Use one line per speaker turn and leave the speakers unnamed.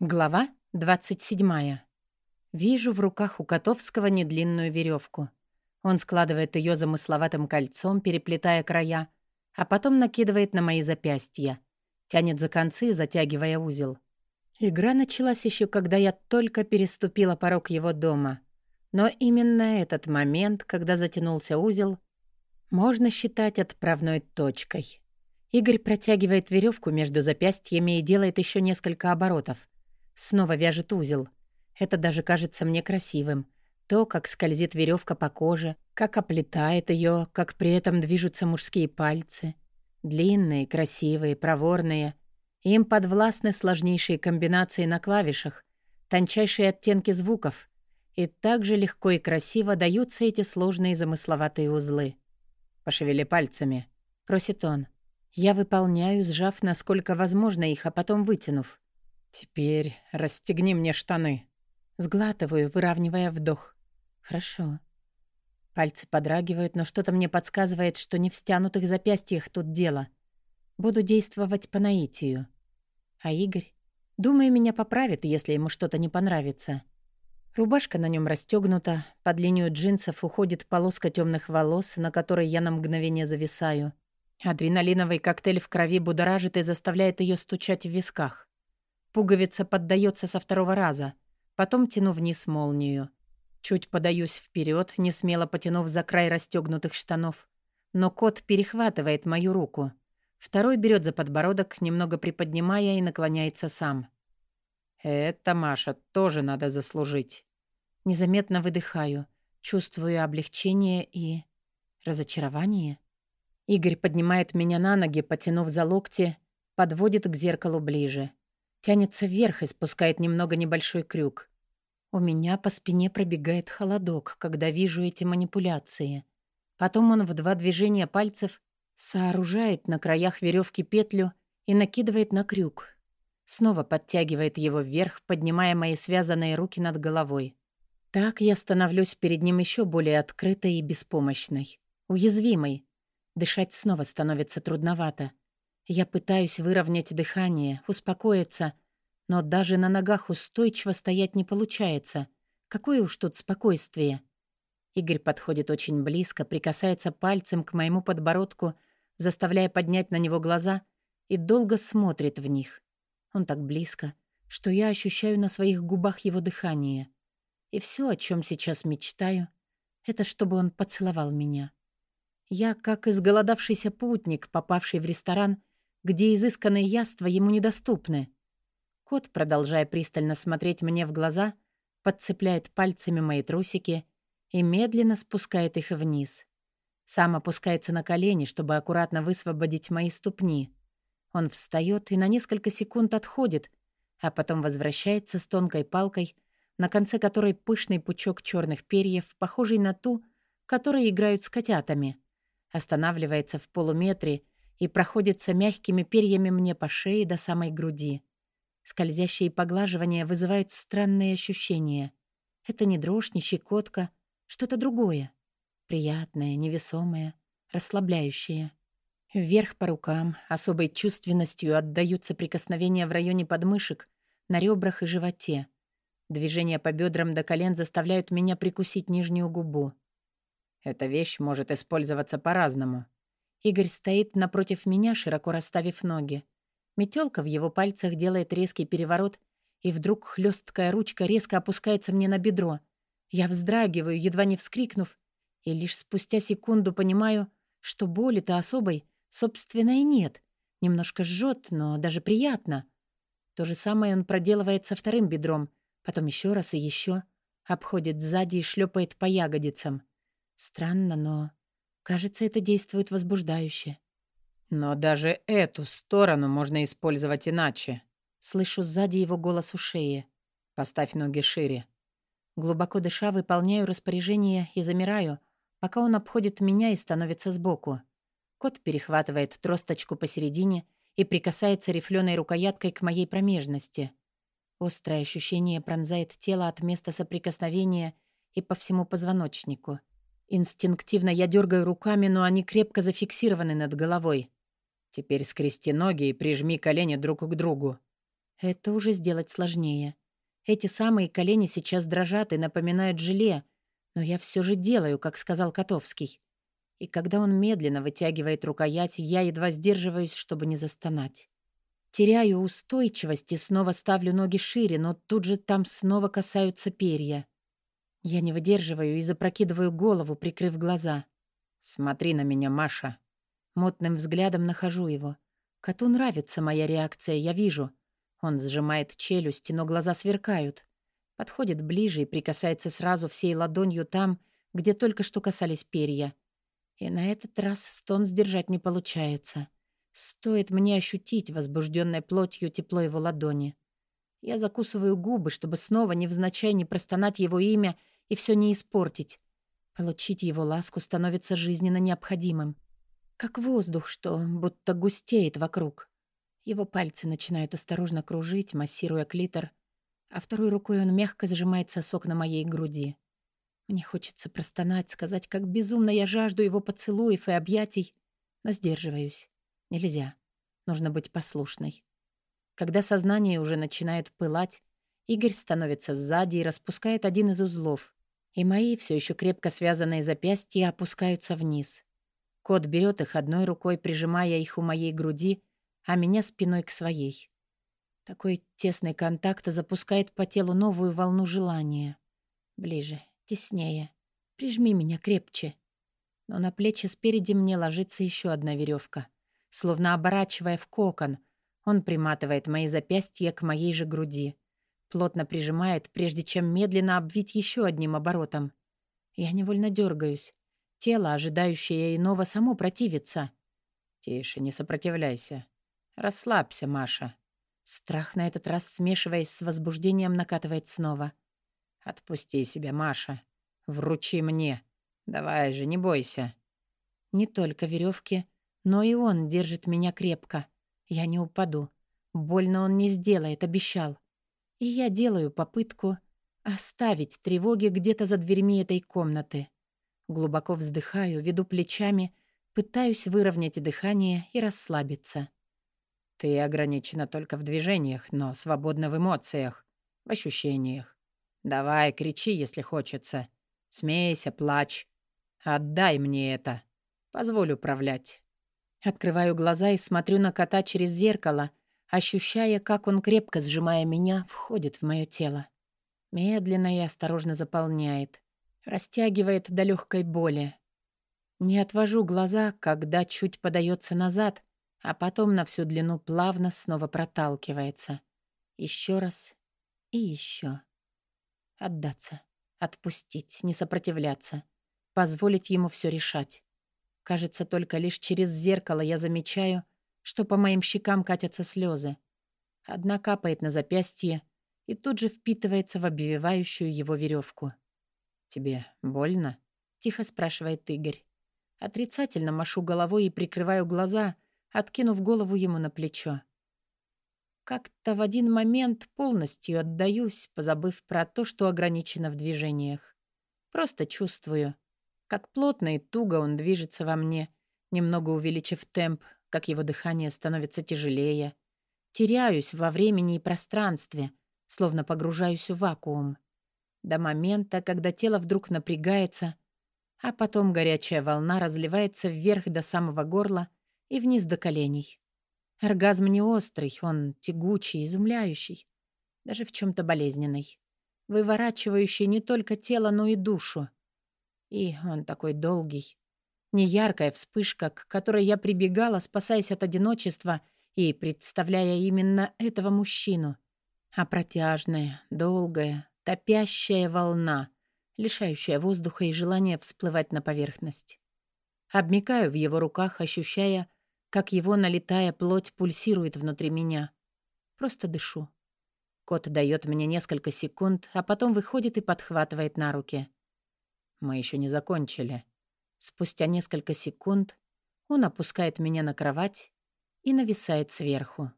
Глава 27. Вижу в руках у Котовского недлинную веревку. Он складывает ее замысловатым кольцом, переплетая края, а потом накидывает на мои запястья. Тянет за концы, затягивая узел. Игра началась еще, когда я только переступила порог его дома. Но именно этот момент, когда затянулся узел, можно считать отправной точкой. Игорь протягивает веревку между запястьями и делает еще несколько оборотов — Снова вяжет узел. Это даже кажется мне красивым. То, как скользит веревка по коже, как оплетает ее, как при этом движутся мужские пальцы. Длинные, красивые, проворные. Им подвластны сложнейшие комбинации на клавишах, тончайшие оттенки звуков. И так же легко и красиво даются эти сложные замысловатые узлы. «Пошевели пальцами», — просит он. Я выполняю, сжав насколько возможно их, а потом вытянув. «Теперь расстегни мне штаны». Сглатываю, выравнивая вдох. «Хорошо». Пальцы подрагивают, но что-то мне подсказывает, что не в стянутых запястьях тут дело. Буду действовать по наитию. А Игорь? Думаю, меня поправит, если ему что-то не понравится. Рубашка на нем расстегнута, под линию джинсов уходит полоска темных волос, на которой я на мгновение зависаю. Адреналиновый коктейль в крови будоражит и заставляет ее стучать в висках. Пуговица поддается со второго раза. Потом тяну вниз молнию. Чуть подаюсь вперед, не смело потянув за край расстегнутых штанов. Но кот перехватывает мою руку. Второй берет за подбородок, немного приподнимая и наклоняется сам. «Это, Маша, тоже надо заслужить». Незаметно выдыхаю, чувствую облегчение и... разочарование. Игорь поднимает меня на ноги, потянув за локти, подводит к зеркалу ближе. Тянется вверх и спускает немного небольшой крюк. У меня по спине пробегает холодок, когда вижу эти манипуляции. Потом он в два движения пальцев сооружает на краях веревки петлю и накидывает на крюк. Снова подтягивает его вверх, поднимая мои связанные руки над головой. Так я становлюсь перед ним еще более открытой и беспомощной, уязвимой. Дышать снова становится трудновато. Я пытаюсь выровнять дыхание, успокоиться, но даже на ногах устойчиво стоять не получается. Какое уж тут спокойствие. Игорь подходит очень близко, прикасается пальцем к моему подбородку, заставляя поднять на него глаза, и долго смотрит в них. Он так близко, что я ощущаю на своих губах его дыхание. И все, о чем сейчас мечтаю, это чтобы он поцеловал меня. Я, как изголодавшийся путник, попавший в ресторан, где изысканные яства ему недоступны. Кот, продолжая пристально смотреть мне в глаза, подцепляет пальцами мои трусики и медленно спускает их вниз. Сам опускается на колени, чтобы аккуратно высвободить мои ступни. Он встает и на несколько секунд отходит, а потом возвращается с тонкой палкой, на конце которой пышный пучок черных перьев, похожий на ту, которой играют с котятами. Останавливается в полуметре и проходится мягкими перьями мне по шее до самой груди. Скользящие поглаживания вызывают странные ощущения. Это не дрожь, не щекотка, что-то другое. Приятное, невесомое, расслабляющее. Вверх по рукам, особой чувственностью отдаются прикосновения в районе подмышек, на ребрах и животе. Движения по бедрам до колен заставляют меня прикусить нижнюю губу. Эта вещь может использоваться по-разному. Игорь стоит напротив меня, широко расставив ноги. Метелка в его пальцах делает резкий переворот, и вдруг хлесткая ручка резко опускается мне на бедро. Я вздрагиваю, едва не вскрикнув, и лишь спустя секунду понимаю, что боли-то особой, собственно, и нет. Немножко жжет, но даже приятно. То же самое он проделывает со вторым бедром, потом еще раз и еще, обходит сзади и шлепает по ягодицам. Странно, но Кажется, это действует возбуждающе.
Но даже эту сторону можно использовать иначе.
Слышу сзади его голос у шеи. Поставь ноги шире. Глубоко дыша, выполняю распоряжение и замираю, пока он обходит меня и становится сбоку. Кот перехватывает тросточку посередине и прикасается рифленой рукояткой к моей промежности. Острое ощущение пронзает тело от места соприкосновения и по всему позвоночнику — Инстинктивно я дергаю руками, но они крепко зафиксированы над головой.
Теперь скрести ноги и прижми колени друг к другу.
Это уже сделать сложнее. Эти самые колени сейчас дрожат и напоминают желе, но я все же делаю, как сказал Котовский. И когда он медленно вытягивает рукоять, я едва сдерживаюсь, чтобы не застонать. Теряю устойчивость и снова ставлю ноги шире, но тут же там снова касаются перья. Я не выдерживаю и запрокидываю голову, прикрыв глаза.
«Смотри на меня, Маша».
Мотным взглядом нахожу его. Коту нравится моя реакция, я вижу. Он сжимает челюсти, но глаза сверкают. Подходит ближе и прикасается сразу всей ладонью там, где только что касались перья. И на этот раз стон сдержать не получается. Стоит мне ощутить возбужденной плотью тепло его ладони. Я закусываю губы, чтобы снова невзначай не простонать его имя и все не испортить. Получить его ласку становится жизненно необходимым. Как воздух, что будто густеет вокруг. Его пальцы начинают осторожно кружить, массируя клитор, а второй рукой он мягко сжимает сосок на моей груди. Мне хочется простонать, сказать, как безумно я жажду его поцелуев и объятий, но сдерживаюсь. Нельзя. Нужно быть послушной. Когда сознание уже начинает пылать, Игорь становится сзади и распускает один из узлов, и мои все еще крепко связанные запястья опускаются вниз. Кот берет их одной рукой, прижимая их у моей груди, а меня спиной к своей. Такой тесный контакт запускает по телу новую волну желания. Ближе, теснее. Прижми меня крепче. Но на плечи спереди мне ложится еще одна веревка. Словно оборачивая в кокон, он приматывает мои запястья к моей же груди. Плотно прижимает, прежде чем медленно обвить еще одним оборотом. Я невольно дергаюсь. Тело, ожидающее иного, само противится.
«Тише, не сопротивляйся. Расслабься, Маша».
Страх на этот раз, смешиваясь с возбуждением, накатывает снова.
«Отпусти себя, Маша. Вручи мне. Давай же, не бойся».
Не только веревки, но и он держит меня крепко. Я не упаду. Больно он не сделает, обещал. И я делаю попытку оставить тревоги где-то за дверьми этой комнаты. Глубоко вздыхаю, веду плечами, пытаюсь выровнять дыхание и расслабиться.
Ты ограничена только в движениях, но свободна в эмоциях, в ощущениях. Давай, кричи, если хочется. Смейся, плачь. Отдай мне это. Позволь управлять.
Открываю глаза и смотрю на кота через зеркало, ощущая, как он, крепко сжимая меня, входит в мое тело. Медленно и осторожно заполняет растягивает до легкой боли. Не отвожу глаза, когда чуть подается назад, а потом на всю длину плавно снова проталкивается. Еще раз и еще. Отдаться, отпустить, не сопротивляться, позволить ему все решать. Кажется, только лишь через зеркало я замечаю, что по моим щекам катятся слезы. Одна капает на запястье и тут же впитывается в обвивающую его веревку.
«Тебе больно?»
— тихо спрашивает Игорь. Отрицательно машу головой и прикрываю глаза, откинув голову ему на плечо. Как-то в один момент полностью отдаюсь, позабыв про то, что ограничено в движениях. Просто чувствую, как плотно и туго он движется во мне, немного увеличив темп, как его дыхание становится тяжелее. Теряюсь во времени и пространстве, словно погружаюсь в вакуум до момента, когда тело вдруг напрягается, а потом горячая волна разливается вверх до самого горла и вниз до коленей. Оргазм не острый, он тягучий, изумляющий, даже в чем-то болезненный, выворачивающий не только тело, но и душу. И он такой долгий. Неяркая вспышка, к которой я прибегала, спасаясь от одиночества и представляя именно этого мужчину. А протяжная, долгая, Топящая волна, лишающая воздуха и желания всплывать на поверхность. Обмикаю в его руках, ощущая, как его налетая плоть пульсирует внутри меня. Просто дышу. Кот дает мне несколько секунд, а потом выходит и подхватывает на руки.
Мы еще не закончили.
Спустя несколько секунд он опускает меня на кровать и нависает сверху.